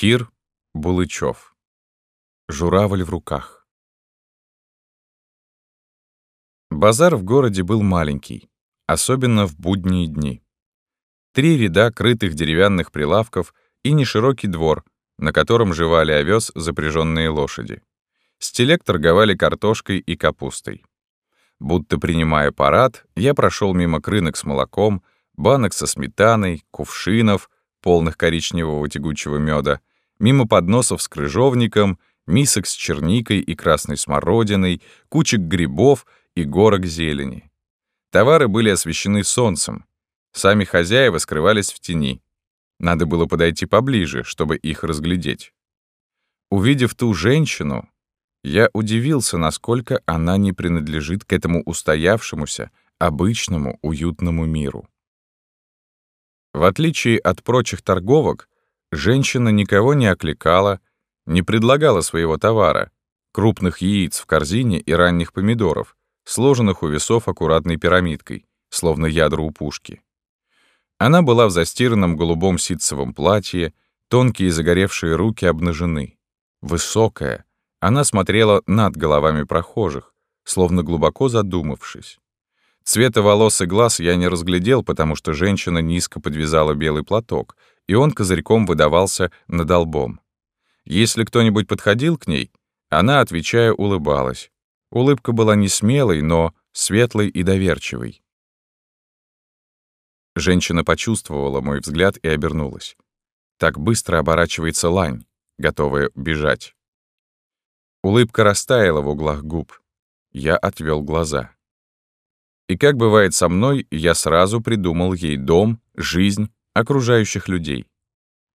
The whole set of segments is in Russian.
Кир Булычев. Журавль в руках. Базар в городе был маленький, особенно в будние дни. Три ряда крытых деревянных прилавков и неширокий двор, на котором жевали овес запряженные лошади. С торговали картошкой и капустой. Будто принимая парад, я прошел мимо крынок с молоком, банок со сметаной, кувшинов, полных коричневого тягучего меда, мимо подносов с крыжовником, мисок с черникой и красной смородиной, кучек грибов и горок зелени. Товары были освещены солнцем. Сами хозяева скрывались в тени. Надо было подойти поближе, чтобы их разглядеть. Увидев ту женщину, я удивился, насколько она не принадлежит к этому устоявшемуся, обычному, уютному миру. В отличие от прочих торговок, женщина никого не окликала, не предлагала своего товара, крупных яиц в корзине и ранних помидоров, сложенных у весов аккуратной пирамидкой, словно ядра у пушки. Она была в застиранном голубом ситцевом платье, тонкие загоревшие руки обнажены. Высокая, она смотрела над головами прохожих, словно глубоко задумавшись. Цвета волос и глаз я не разглядел, потому что женщина низко подвязала белый платок, и он козырьком выдавался над лбом. Если кто-нибудь подходил к ней, она, отвечая, улыбалась. Улыбка была не смелой, но светлой и доверчивой. Женщина почувствовала мой взгляд и обернулась. Так быстро оборачивается лань, готовая бежать. Улыбка растаяла в углах губ. Я отвел глаза. И как бывает со мной, я сразу придумал ей дом, жизнь, окружающих людей.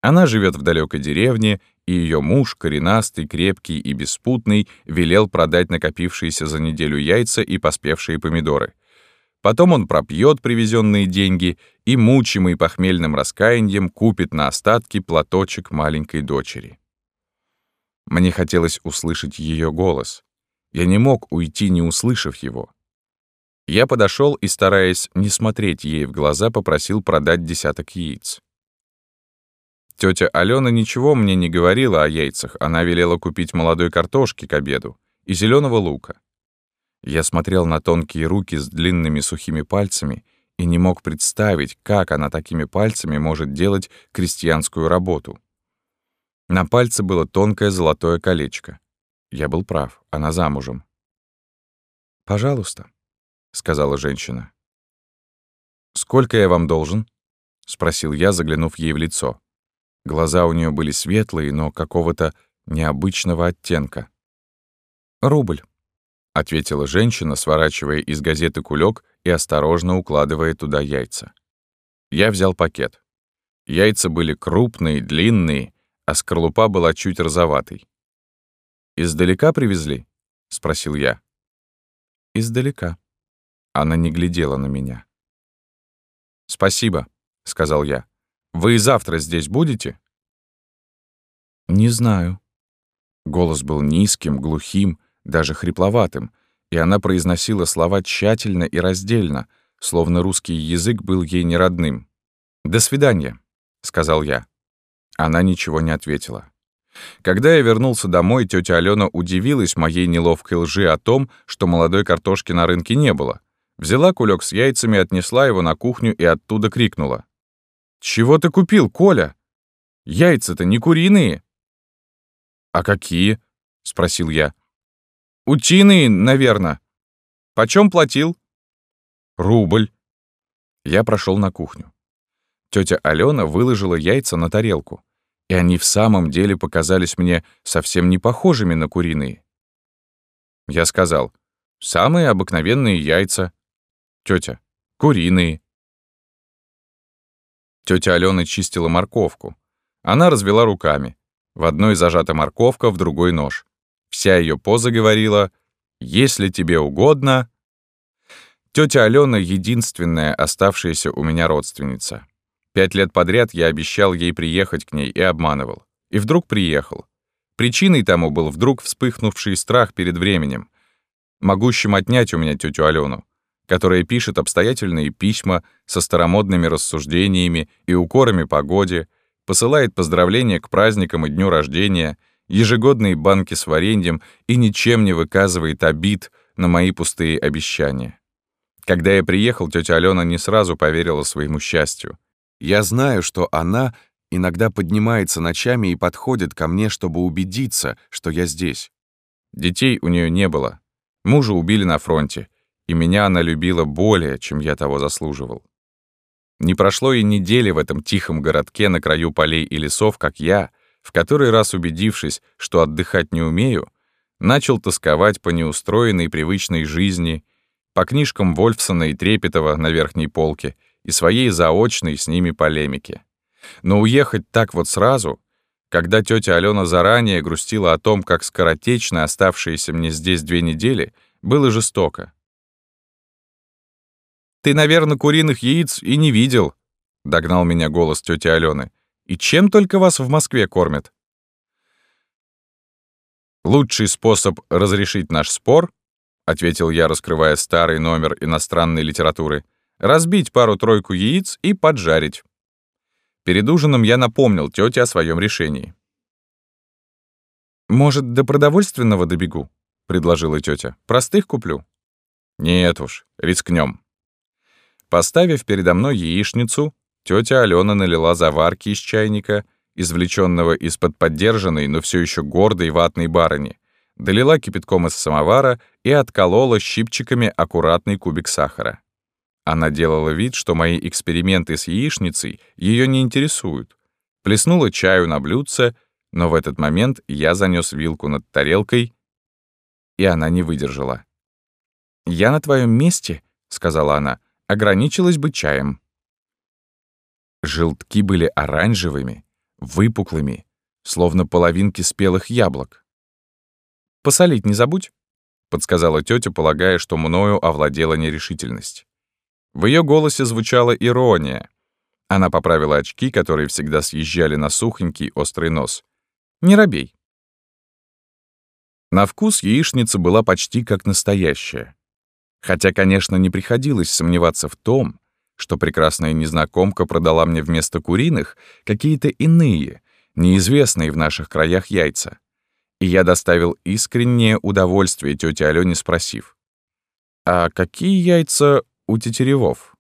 Она живет в далекой деревне, и ее муж, коренастый, крепкий и беспутный, велел продать накопившиеся за неделю яйца и поспевшие помидоры. Потом он пропьет привезенные деньги и, мучимый похмельным раскаянием, купит на остатки платочек маленькой дочери. Мне хотелось услышать ее голос. Я не мог уйти, не услышав его. Я подошел и, стараясь не смотреть ей в глаза, попросил продать десяток яиц. Тетя Алена ничего мне не говорила о яйцах, она велела купить молодой картошки к обеду и зеленого лука. Я смотрел на тонкие руки с длинными сухими пальцами и не мог представить, как она такими пальцами может делать крестьянскую работу. На пальце было тонкое золотое колечко. Я был прав, она замужем. «Пожалуйста», — сказала женщина. «Сколько я вам должен?» — спросил я, заглянув ей в лицо. Глаза у нее были светлые, но какого-то необычного оттенка. «Рубль», — ответила женщина, сворачивая из газеты кулек и осторожно укладывая туда яйца. Я взял пакет. Яйца были крупные, длинные, а скорлупа была чуть розоватой. «Издалека привезли?» — спросил я. «Издалека». Она не глядела на меня. «Спасибо», — сказал я. «Вы завтра здесь будете?» «Не знаю». Голос был низким, глухим, даже хрипловатым, и она произносила слова тщательно и раздельно, словно русский язык был ей неродным. «До свидания», — сказал я. Она ничего не ответила. Когда я вернулся домой, тетя Алена удивилась моей неловкой лжи о том, что молодой картошки на рынке не было. Взяла кулек с яйцами, отнесла его на кухню и оттуда крикнула. «Чего ты купил, Коля? Яйца-то не куриные». «А какие?» — спросил я. «Утиные, наверное. Почем платил?» «Рубль». Я прошел на кухню. Тетя Алена выложила яйца на тарелку, и они в самом деле показались мне совсем не похожими на куриные. Я сказал, «Самые обыкновенные яйца». Тетя, «Куриные». Тетя Алена чистила морковку. Она развела руками. В одной зажата морковка, в другой нож. Вся ее поза говорила «Если тебе угодно...» Тетя Алена — единственная оставшаяся у меня родственница. Пять лет подряд я обещал ей приехать к ней и обманывал. И вдруг приехал. Причиной тому был вдруг вспыхнувший страх перед временем, могущим отнять у меня тетю Алену, которая пишет обстоятельные письма со старомодными рассуждениями и укорами погоде, посылает поздравления к праздникам и дню рождения, ежегодные банки с вареньем и ничем не выказывает обид на мои пустые обещания. Когда я приехал, тетя Алена не сразу поверила своему счастью. Я знаю, что она иногда поднимается ночами и подходит ко мне, чтобы убедиться, что я здесь. Детей у нее не было. Мужа убили на фронте, и меня она любила более, чем я того заслуживал. Не прошло и недели в этом тихом городке на краю полей и лесов, как я, в который раз убедившись, что отдыхать не умею, начал тосковать по неустроенной привычной жизни, по книжкам Вольфсона и Трепетова на верхней полке и своей заочной с ними полемике. Но уехать так вот сразу, когда тетя Алена заранее грустила о том, как скоротечно оставшиеся мне здесь две недели, было жестоко. «Ты, наверное, куриных яиц и не видел», — догнал меня голос тети Алены. «И чем только вас в Москве кормят?» «Лучший способ разрешить наш спор», — ответил я, раскрывая старый номер иностранной литературы, «разбить пару-тройку яиц и поджарить». Перед ужином я напомнил тете о своем решении. «Может, до продовольственного добегу?» — предложила тетя. «Простых куплю». «Нет уж, рискнем. Поставив передо мной яичницу, тетя Алена налила заварки из чайника, извлеченного из-под поддержанной, но все еще гордой ватной барыни, долила кипятком из самовара и отколола щипчиками аккуратный кубик сахара. Она делала вид, что мои эксперименты с яичницей ее не интересуют. Плеснула чаю на блюдце, но в этот момент я занес вилку над тарелкой, и она не выдержала. «Я на твоем месте», — сказала она, — ограничилась бы чаем. Желтки были оранжевыми, выпуклыми, словно половинки спелых яблок. «Посолить не забудь», — подсказала тетя, полагая, что мною овладела нерешительность. В ее голосе звучала ирония. Она поправила очки, которые всегда съезжали на сухонький острый нос. «Не робей». На вкус яичница была почти как настоящая. Хотя, конечно, не приходилось сомневаться в том, что прекрасная незнакомка продала мне вместо куриных какие-то иные, неизвестные в наших краях яйца. И я доставил искреннее удовольствие тете Алёне, спросив, «А какие яйца у тетеревов?»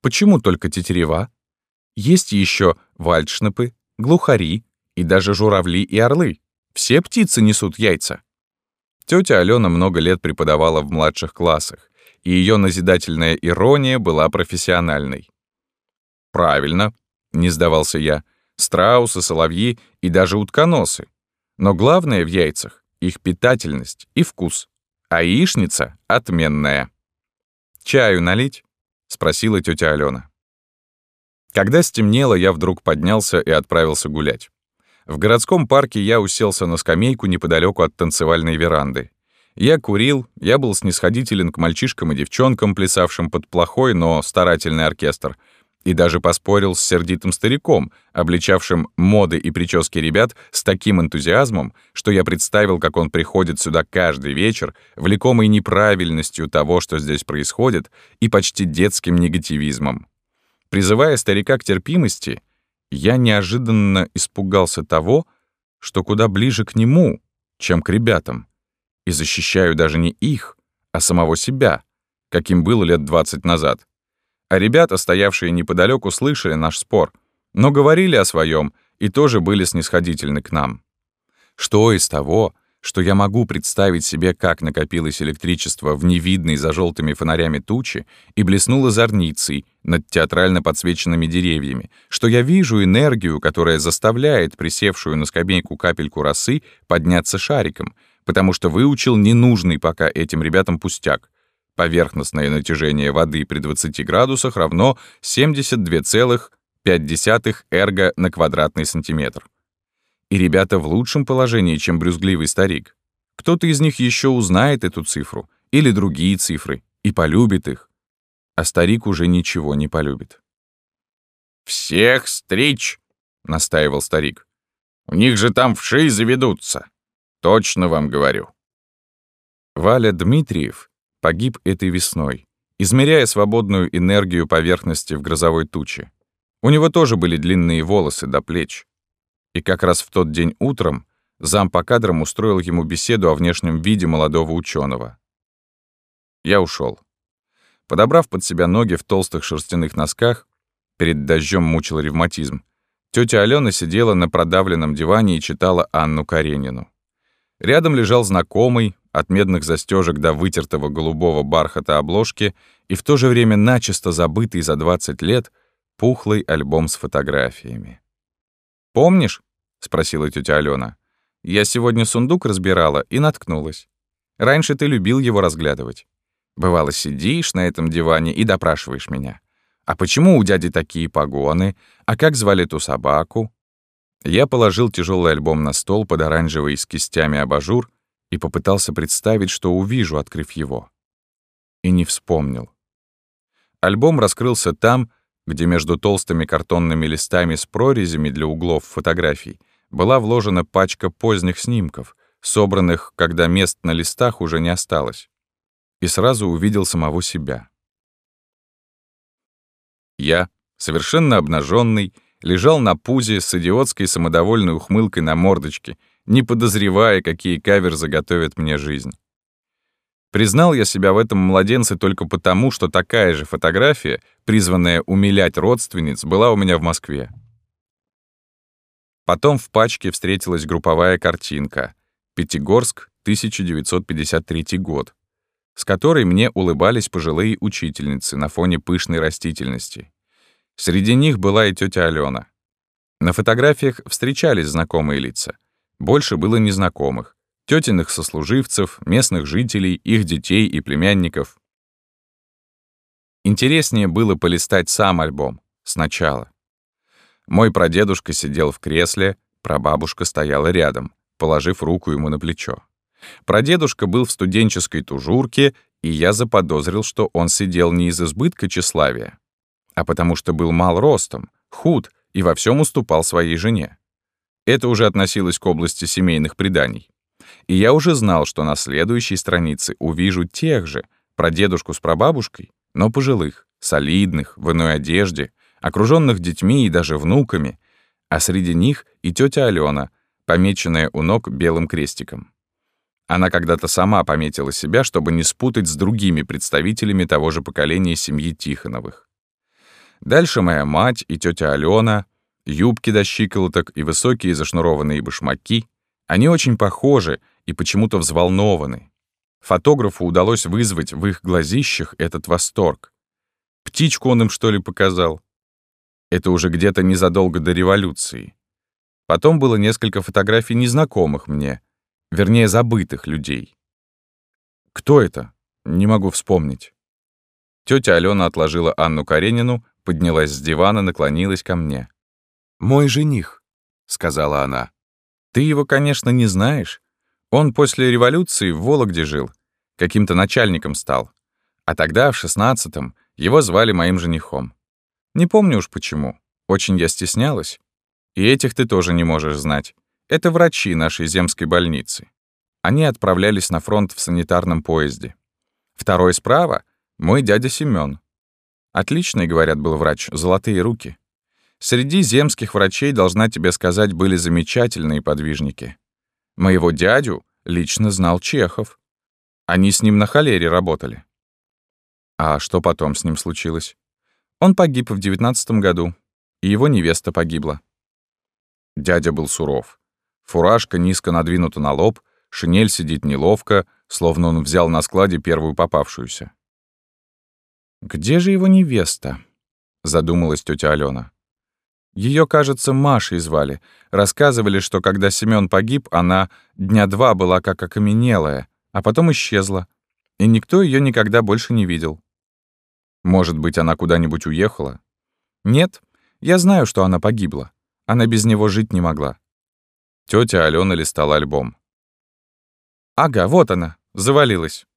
«Почему только тетерева? Есть еще вальдшнепы, глухари и даже журавли и орлы. Все птицы несут яйца». Тетя Алена много лет преподавала в младших классах, и ее назидательная ирония была профессиональной. «Правильно», — не сдавался я, — «страусы, соловьи и даже утконосы. Но главное в яйцах — их питательность и вкус, а яичница — отменная». «Чаю налить?» — спросила тетя Алена. Когда стемнело, я вдруг поднялся и отправился гулять. В городском парке я уселся на скамейку неподалеку от танцевальной веранды. Я курил, я был снисходителен к мальчишкам и девчонкам, плясавшим под плохой, но старательный оркестр, и даже поспорил с сердитым стариком, обличавшим моды и прически ребят с таким энтузиазмом, что я представил, как он приходит сюда каждый вечер, влекомый неправильностью того, что здесь происходит, и почти детским негативизмом. Призывая старика к терпимости, я неожиданно испугался того, что куда ближе к нему, чем к ребятам, и защищаю даже не их, а самого себя, каким было лет 20 назад. А ребята, стоявшие неподалеку, слышали наш спор, но говорили о своем и тоже были снисходительны к нам. Что из того, что я могу представить себе, как накопилось электричество в невидной за желтыми фонарями тучи и блеснуло зорницей над театрально подсвеченными деревьями, что я вижу энергию, которая заставляет присевшую на скамейку капельку росы подняться шариком, потому что выучил ненужный пока этим ребятам пустяк. Поверхностное натяжение воды при 20 градусах равно 72,5 эрго на квадратный сантиметр. И ребята в лучшем положении, чем брюзгливый старик. Кто-то из них еще узнает эту цифру или другие цифры и полюбит их. А старик уже ничего не полюбит. «Всех стричь!» — настаивал старик. «У них же там вши заведутся. Точно вам говорю». Валя Дмитриев погиб этой весной, измеряя свободную энергию поверхности в грозовой туче. У него тоже были длинные волосы до плеч. И как раз в тот день утром зам по кадрам устроил ему беседу о внешнем виде молодого ученого. Я ушел. Подобрав под себя ноги в толстых шерстяных носках, перед дождем мучил ревматизм, тетя Алена сидела на продавленном диване и читала Анну Каренину. Рядом лежал знакомый, от медных застежек до вытертого голубого бархата обложки и в то же время начисто забытый за 20 лет пухлый альбом с фотографиями. «Помнишь?» — спросила тетя Алена. «Я сегодня сундук разбирала и наткнулась. Раньше ты любил его разглядывать. Бывало, сидишь на этом диване и допрашиваешь меня. А почему у дяди такие погоны? А как звали ту собаку? Я положил тяжелый альбом на стол под оранжевый с кистями абажур и попытался представить, что увижу, открыв его. И не вспомнил. Альбом раскрылся там, где между толстыми картонными листами с прорезями для углов фотографий была вложена пачка поздних снимков, собранных, когда мест на листах уже не осталось и сразу увидел самого себя. Я, совершенно обнаженный, лежал на пузе с идиотской самодовольной ухмылкой на мордочке, не подозревая, какие каверзы готовят мне жизнь. Признал я себя в этом младенце только потому, что такая же фотография, призванная умилять родственниц, была у меня в Москве. Потом в пачке встретилась групповая картинка. Пятигорск, 1953 год с которой мне улыбались пожилые учительницы на фоне пышной растительности. Среди них была и тетя Алена. На фотографиях встречались знакомые лица. Больше было незнакомых. Тетиных сослуживцев, местных жителей, их детей и племянников. Интереснее было полистать сам альбом, сначала. Мой прадедушка сидел в кресле, прабабушка стояла рядом, положив руку ему на плечо. Прадедушка был в студенческой тужурке, и я заподозрил, что он сидел не из избытка тщеславия, а потому что был мал ростом, худ и во всем уступал своей жене. Это уже относилось к области семейных преданий. И я уже знал, что на следующей странице увижу тех же, прадедушку с прабабушкой, но пожилых, солидных, в иной одежде, окруженных детьми и даже внуками, а среди них и тетя Алена, помеченная у ног белым крестиком. Она когда-то сама пометила себя, чтобы не спутать с другими представителями того же поколения семьи Тихоновых. Дальше моя мать и тетя Алена, юбки до щиколоток и высокие зашнурованные башмаки. Они очень похожи и почему-то взволнованы. Фотографу удалось вызвать в их глазищах этот восторг. Птичку он им, что ли, показал? Это уже где-то незадолго до революции. Потом было несколько фотографий незнакомых мне — Вернее, забытых людей. Кто это? Не могу вспомнить. Тетя Алена отложила Анну Каренину, поднялась с дивана, наклонилась ко мне. «Мой жених», — сказала она. «Ты его, конечно, не знаешь. Он после революции в Вологде жил, каким-то начальником стал. А тогда, в шестнадцатом, его звали моим женихом. Не помню уж почему. Очень я стеснялась. И этих ты тоже не можешь знать. Это врачи нашей земской больницы. Они отправлялись на фронт в санитарном поезде. Второй справа — мой дядя Семён. Отличный, говорят, был врач, золотые руки. Среди земских врачей, должна тебе сказать, были замечательные подвижники. Моего дядю лично знал Чехов. Они с ним на холере работали. А что потом с ним случилось? Он погиб в девятнадцатом году, и его невеста погибла. Дядя был суров. Фуражка низко надвинута на лоб, шинель сидит неловко, словно он взял на складе первую попавшуюся. «Где же его невеста?» — задумалась тетя Алена. Ее, кажется, Машей звали. Рассказывали, что когда Семён погиб, она дня два была как окаменелая, а потом исчезла, и никто ее никогда больше не видел. Может быть, она куда-нибудь уехала? Нет, я знаю, что она погибла. Она без него жить не могла. Тетя Алена листала альбом. «Ага, вот она, завалилась».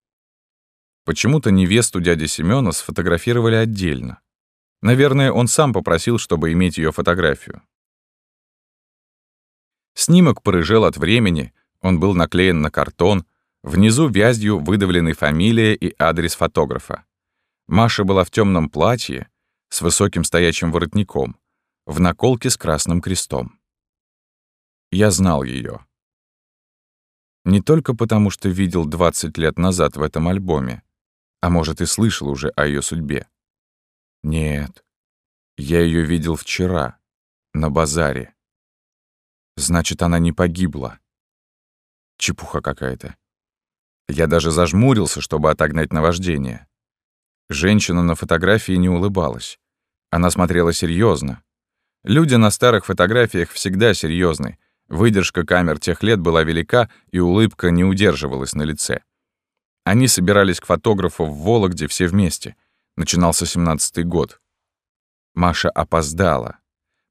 Почему-то невесту дяди Семёна сфотографировали отдельно. Наверное, он сам попросил, чтобы иметь ее фотографию. Снимок порыжел от времени, он был наклеен на картон, внизу вязью выдавлены фамилия и адрес фотографа. Маша была в темном платье с высоким стоячим воротником, в наколке с красным крестом. Я знал ее. Не только потому, что видел 20 лет назад в этом альбоме, а может и слышал уже о ее судьбе. Нет, я ее видел вчера, на базаре. Значит, она не погибла. Чепуха какая-то. Я даже зажмурился, чтобы отогнать наваждение. Женщина на фотографии не улыбалась. Она смотрела серьезно. Люди на старых фотографиях всегда серьезны. Выдержка камер тех лет была велика, и улыбка не удерживалась на лице. Они собирались к фотографу в Вологде все вместе. Начинался семнадцатый год. Маша опоздала.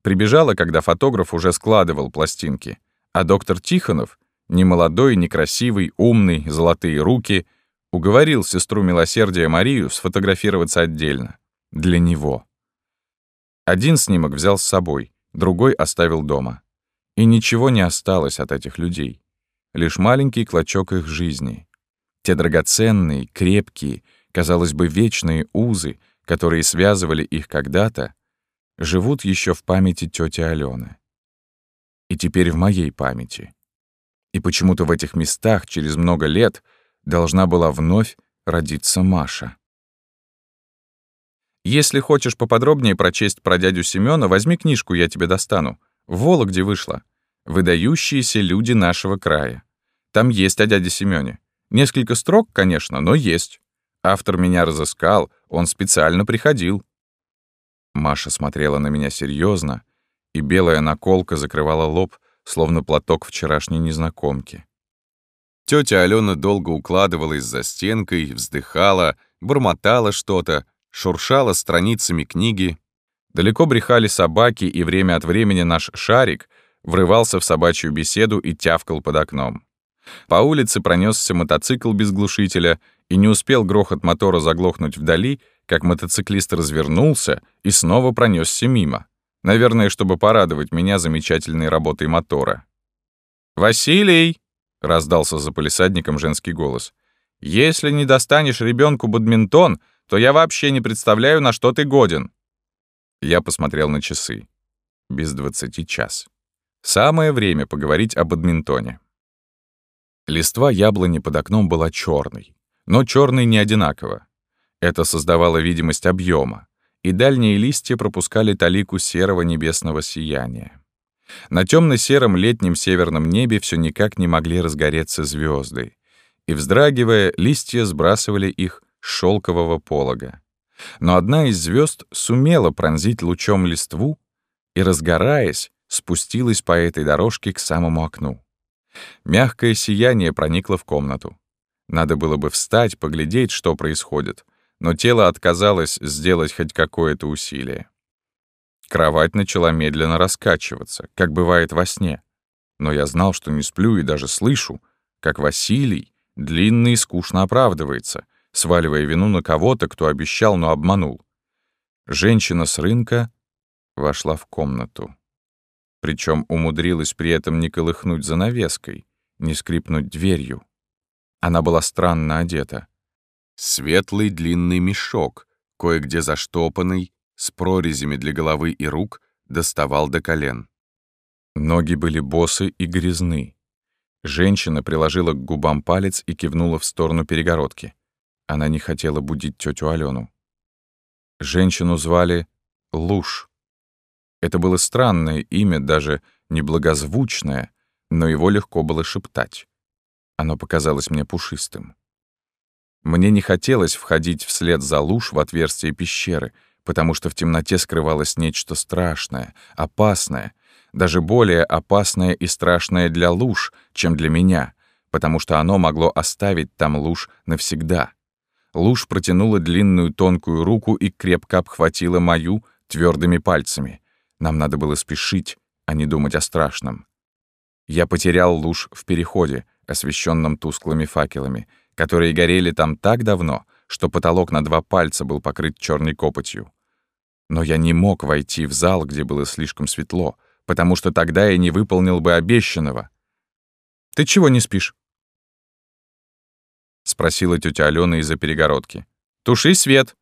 Прибежала, когда фотограф уже складывал пластинки. А доктор Тихонов, немолодой, некрасивый, умный, золотые руки, уговорил сестру милосердия Марию сфотографироваться отдельно. Для него. Один снимок взял с собой, другой оставил дома. И ничего не осталось от этих людей. Лишь маленький клочок их жизни. Те драгоценные, крепкие, казалось бы, вечные узы, которые связывали их когда-то, живут еще в памяти тети Алены. И теперь в моей памяти. И почему-то в этих местах через много лет должна была вновь родиться Маша. Если хочешь поподробнее прочесть про дядю Семёна, возьми книжку, я тебе достану. В Вологде вышла. «Выдающиеся люди нашего края». Там есть о дяде Семёне. Несколько строк, конечно, но есть. Автор меня разыскал, он специально приходил. Маша смотрела на меня серьезно, и белая наколка закрывала лоб, словно платок вчерашней незнакомки. Тетя Алена долго укладывалась за стенкой, вздыхала, бормотала что-то, шуршала страницами книги. Далеко брехали собаки, и время от времени наш шарик врывался в собачью беседу и тявкал под окном. По улице пронесся мотоцикл без глушителя, и не успел грохот мотора заглохнуть вдали, как мотоциклист развернулся и снова пронесся мимо. Наверное, чтобы порадовать меня замечательной работой мотора. «Василий!» — раздался за полисадником женский голос. «Если не достанешь ребенку бадминтон, то я вообще не представляю, на что ты годен». Я посмотрел на часы. Без двадцати час. Самое время поговорить о бадминтоне. Листва яблони под окном была черной, но черной не одинаково. Это создавало видимость объема, и дальние листья пропускали талику серого небесного сияния. На темно-сером летнем северном небе все никак не могли разгореться звезды, и, вздрагивая, листья сбрасывали их с шелкового полога. Но одна из звезд сумела пронзить лучом листву и, разгораясь, спустилась по этой дорожке к самому окну. Мягкое сияние проникло в комнату. Надо было бы встать, поглядеть, что происходит, но тело отказалось сделать хоть какое-то усилие. Кровать начала медленно раскачиваться, как бывает во сне. Но я знал, что не сплю и даже слышу, как Василий длинно и скучно оправдывается, сваливая вину на кого-то, кто обещал, но обманул. Женщина с рынка вошла в комнату. Причем умудрилась при этом не колыхнуть занавеской, не скрипнуть дверью. Она была странно одета. Светлый длинный мешок, кое-где заштопанный, с прорезями для головы и рук, доставал до колен. Ноги были босы и грязны. Женщина приложила к губам палец и кивнула в сторону перегородки. Она не хотела будить тетю Алену. Женщину звали Луж. Это было странное имя, даже неблагозвучное, но его легко было шептать. Оно показалось мне пушистым. Мне не хотелось входить вслед за луж в отверстие пещеры, потому что в темноте скрывалось нечто страшное, опасное, даже более опасное и страшное для луж, чем для меня, потому что оно могло оставить там луж навсегда. Луж протянула длинную тонкую руку и крепко обхватила мою твердыми пальцами. Нам надо было спешить, а не думать о страшном. Я потерял луж в переходе, освещенном тусклыми факелами — которые горели там так давно, что потолок на два пальца был покрыт черной копотью. Но я не мог войти в зал, где было слишком светло, потому что тогда я не выполнил бы обещанного. «Ты чего не спишь?» — спросила тетя Алена из-за перегородки. «Туши свет!»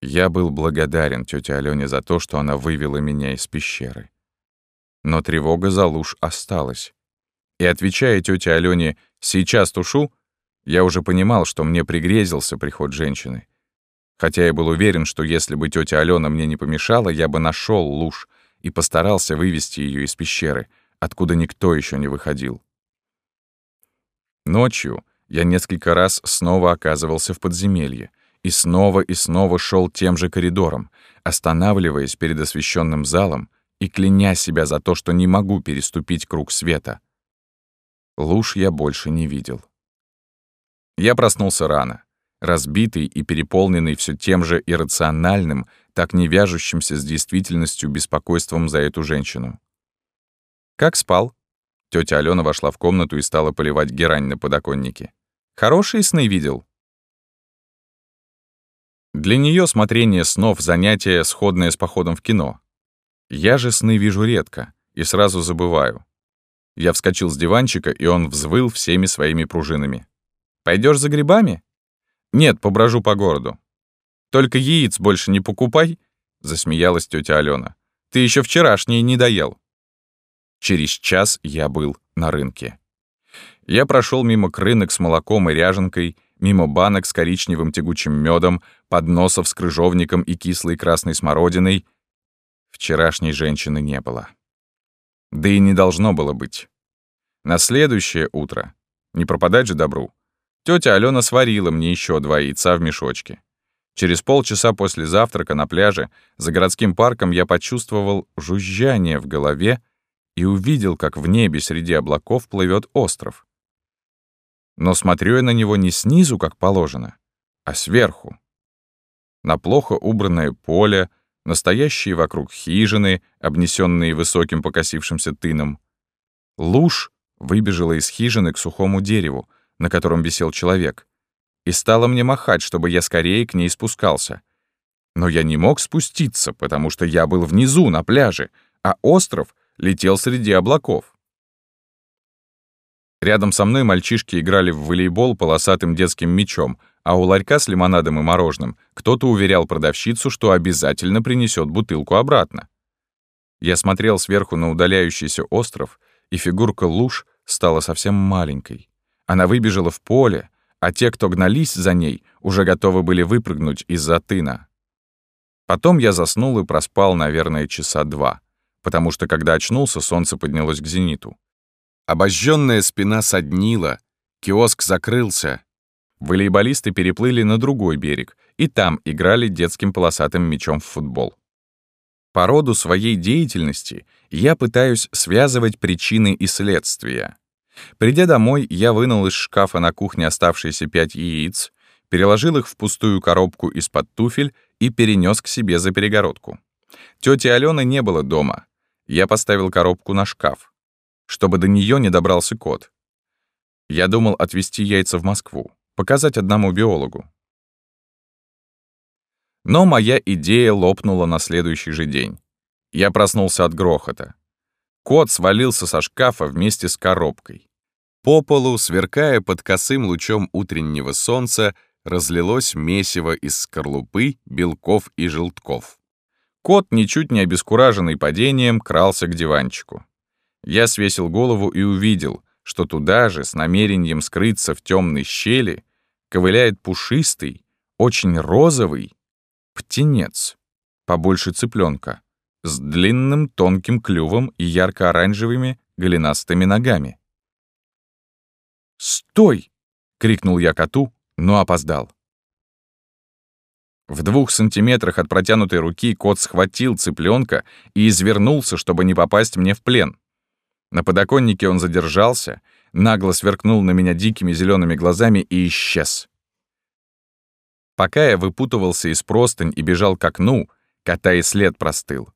Я был благодарен тете Алёне за то, что она вывела меня из пещеры. Но тревога за луж осталась. И отвечая тете Алёне «сейчас тушу», я уже понимал, что мне пригрезился приход женщины. Хотя я был уверен, что если бы тетя Алена мне не помешала, я бы нашел луж и постарался вывести ее из пещеры, откуда никто еще не выходил. Ночью я несколько раз снова оказывался в подземелье, и снова и снова шел тем же коридором, останавливаясь перед освещенным залом и кляня себя за то, что не могу переступить круг света. Луж я больше не видел. Я проснулся рано, разбитый и переполненный все тем же иррациональным, так не вяжущимся с действительностью беспокойством за эту женщину. «Как спал?» Тетя Алена вошла в комнату и стала поливать герань на подоконнике. «Хорошие сны видел?» Для нее смотрение снов — занятие, сходное с походом в кино. Я же сны вижу редко и сразу забываю. Я вскочил с диванчика, и он взвыл всеми своими пружинами. Пойдешь за грибами?» «Нет, поброжу по городу». «Только яиц больше не покупай», — засмеялась тетя Алена. «Ты еще вчерашние не доел». Через час я был на рынке. Я прошел мимо крынок с молоком и ряженкой, мимо банок с коричневым тягучим медом, подносов с крыжовником и кислой красной смородиной. Вчерашней женщины не было. Да и не должно было быть. На следующее утро, не пропадать же добру, тетя Алена сварила мне еще два яйца в мешочке. Через полчаса после завтрака на пляже за городским парком я почувствовал жужжание в голове и увидел, как в небе среди облаков плывет остров. Но смотрю я на него не снизу, как положено, а сверху. На плохо убранное поле, настоящие вокруг хижины, обнесенные высоким покосившимся тыном. Луж выбежала из хижины к сухому дереву, на котором висел человек, и стала мне махать, чтобы я скорее к ней спускался. Но я не мог спуститься, потому что я был внизу, на пляже, а остров летел среди облаков. Рядом со мной мальчишки играли в волейбол полосатым детским мячом, а у ларька с лимонадом и мороженым кто-то уверял продавщицу, что обязательно принесет бутылку обратно. Я смотрел сверху на удаляющийся остров, и фигурка луж стала совсем маленькой. Она выбежала в поле, а те, кто гнались за ней, уже готовы были выпрыгнуть из-за тына. Потом я заснул и проспал, наверное, часа два, потому что, когда очнулся, солнце поднялось к зениту. Обожженная спина соднила, киоск закрылся. Волейболисты переплыли на другой берег, и там играли детским полосатым мячом в футбол. По роду своей деятельности я пытаюсь связывать причины и следствия. Придя домой, я вынул из шкафа на кухне оставшиеся пять яиц, переложил их в пустую коробку из-под туфель и перенес к себе за перегородку. Тети Алены не было дома. Я поставил коробку на шкаф, чтобы до нее не добрался кот. Я думал отвезти яйца в Москву, показать одному биологу. Но моя идея лопнула на следующий же день. Я проснулся от грохота. Кот свалился со шкафа вместе с коробкой. По полу, сверкая под косым лучом утреннего солнца, разлилось месиво из скорлупы, белков и желтков. Кот, ничуть не обескураженный падением, крался к диванчику. Я свесил голову и увидел, что туда же, с намерением скрыться в темной щели, ковыляет пушистый, очень розовый птенец, побольше цыпленка с длинным тонким клювом и ярко-оранжевыми голенастыми ногами. «Стой!» — крикнул я коту, но опоздал. В двух сантиметрах от протянутой руки кот схватил цыпленка и извернулся, чтобы не попасть мне в плен. На подоконнике он задержался, нагло сверкнул на меня дикими зелеными глазами и исчез. Пока я выпутывался из простынь и бежал к окну, кота и след простыл.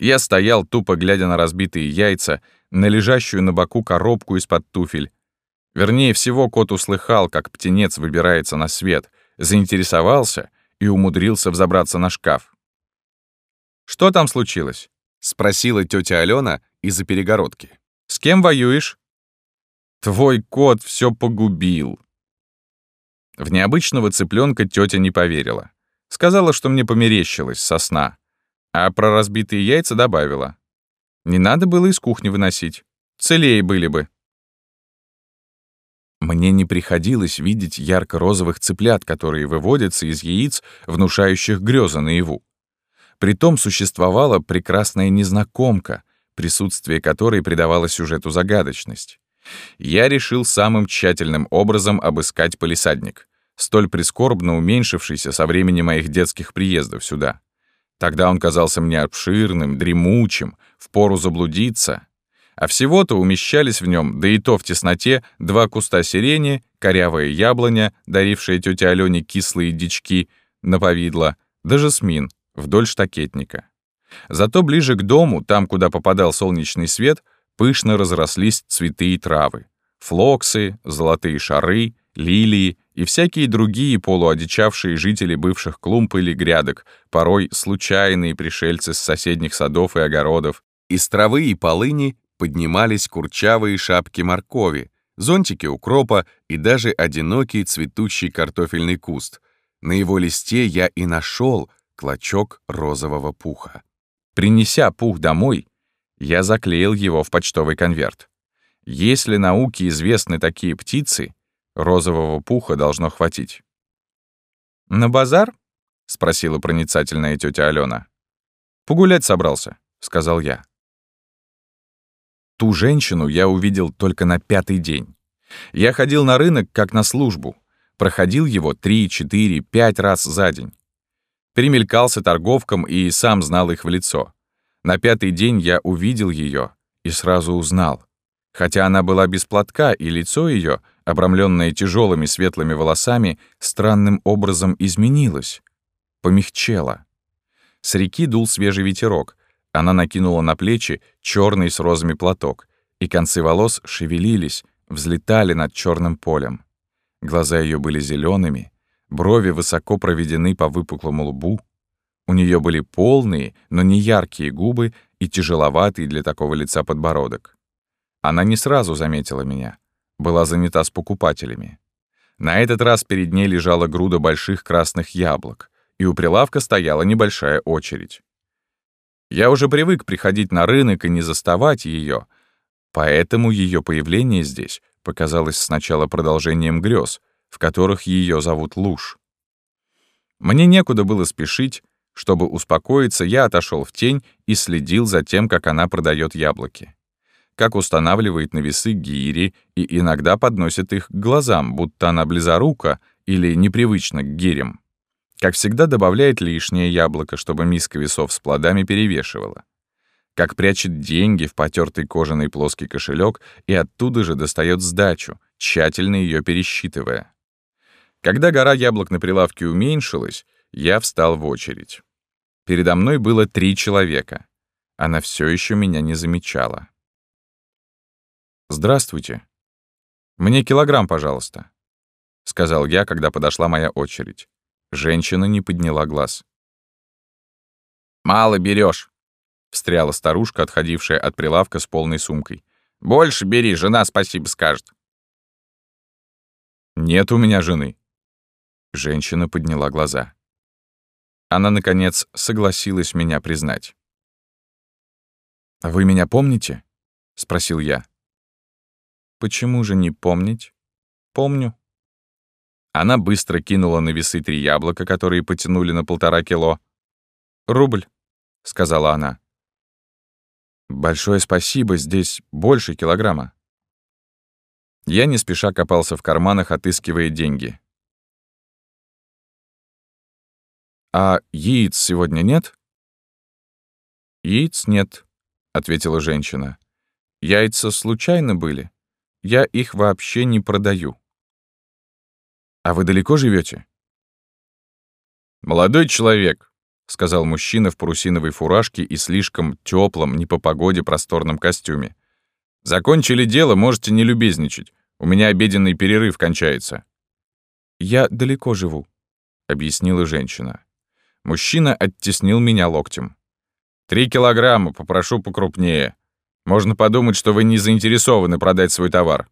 Я стоял, тупо глядя на разбитые яйца, на лежащую на боку коробку из-под туфель. Вернее всего, кот услыхал, как птенец выбирается на свет, заинтересовался и умудрился взобраться на шкаф. «Что там случилось?» — спросила тетя Алена из-за перегородки. «С кем воюешь?» «Твой кот все погубил». В необычного цыпленка тетя не поверила. Сказала, что мне померещилось со сна. А про разбитые яйца добавила. Не надо было из кухни выносить. Целее были бы. Мне не приходилось видеть ярко-розовых цыплят, которые выводятся из яиц, внушающих грезы наяву. Притом существовала прекрасная незнакомка, присутствие которой придавало сюжету загадочность. Я решил самым тщательным образом обыскать полисадник, столь прискорбно уменьшившийся со времени моих детских приездов сюда. Тогда он казался мне обширным, дремучим, впору заблудиться. А всего-то умещались в нем, да и то в тесноте, два куста сирени, корявая яблоня, дарившая тете Алене кислые дички на повидло, да жасмин вдоль штакетника. Зато ближе к дому, там, куда попадал солнечный свет, пышно разрослись цветы и травы. Флоксы, золотые шары, лилии и всякие другие полуодичавшие жители бывших клумб или грядок, порой случайные пришельцы с соседних садов и огородов. Из травы и полыни поднимались курчавые шапки моркови, зонтики укропа и даже одинокий цветущий картофельный куст. На его листе я и нашел клочок розового пуха. Принеся пух домой, я заклеил его в почтовый конверт. Если науке известны такие птицы, Розового пуха должно хватить. «На базар?» — спросила проницательная тетя Алена. «Погулять собрался», — сказал я. Ту женщину я увидел только на пятый день. Я ходил на рынок как на службу. Проходил его три, четыре, пять раз за день. Перемелькался торговкам и сам знал их в лицо. На пятый день я увидел ее и сразу узнал. Хотя она была без платка, и лицо ее — обрамленная тяжелыми светлыми волосами, странным образом изменилась, помягчела. С реки дул свежий ветерок, она накинула на плечи черный с розами платок, и концы волос шевелились, взлетали над черным полем. Глаза ее были зелеными, брови высоко проведены по выпуклому лбу. У нее были полные, но не яркие губы и тяжеловатый для такого лица подбородок. Она не сразу заметила меня была занята с покупателями. На этот раз перед ней лежала груда больших красных яблок, и у прилавка стояла небольшая очередь. Я уже привык приходить на рынок и не заставать ее, поэтому ее появление здесь показалось сначала продолжением грез, в которых ее зовут Луж. Мне некуда было спешить, чтобы успокоиться, я отошел в тень и следил за тем, как она продает яблоки как устанавливает на весы гири и иногда подносит их к глазам, будто она близорука или непривычна к гирям. Как всегда добавляет лишнее яблоко, чтобы миска весов с плодами перевешивала. Как прячет деньги в потертый кожаный плоский кошелек и оттуда же достает сдачу, тщательно ее пересчитывая. Когда гора яблок на прилавке уменьшилась, я встал в очередь. Передо мной было три человека. Она все еще меня не замечала. «Здравствуйте. Мне килограмм, пожалуйста», — сказал я, когда подошла моя очередь. Женщина не подняла глаз. «Мало берешь, встряла старушка, отходившая от прилавка с полной сумкой. «Больше бери, жена спасибо скажет». «Нет у меня жены». Женщина подняла глаза. Она, наконец, согласилась меня признать. «Вы меня помните?» — спросил я. Почему же не помнить? Помню. Она быстро кинула на весы три яблока, которые потянули на полтора кило. «Рубль», — сказала она. «Большое спасибо, здесь больше килограмма». Я не спеша копался в карманах, отыскивая деньги. «А яиц сегодня нет?» «Яиц нет», — ответила женщина. «Яйца случайно были?» Я их вообще не продаю. А вы далеко живете? Молодой человек, сказал мужчина в парусиновой фуражке и слишком теплом, не по погоде, просторном костюме. Закончили дело, можете не любезничать. У меня обеденный перерыв кончается. Я далеко живу, объяснила женщина. Мужчина оттеснил меня локтем. «Три килограмма, попрошу покрупнее. Можно подумать, что вы не заинтересованы продать свой товар.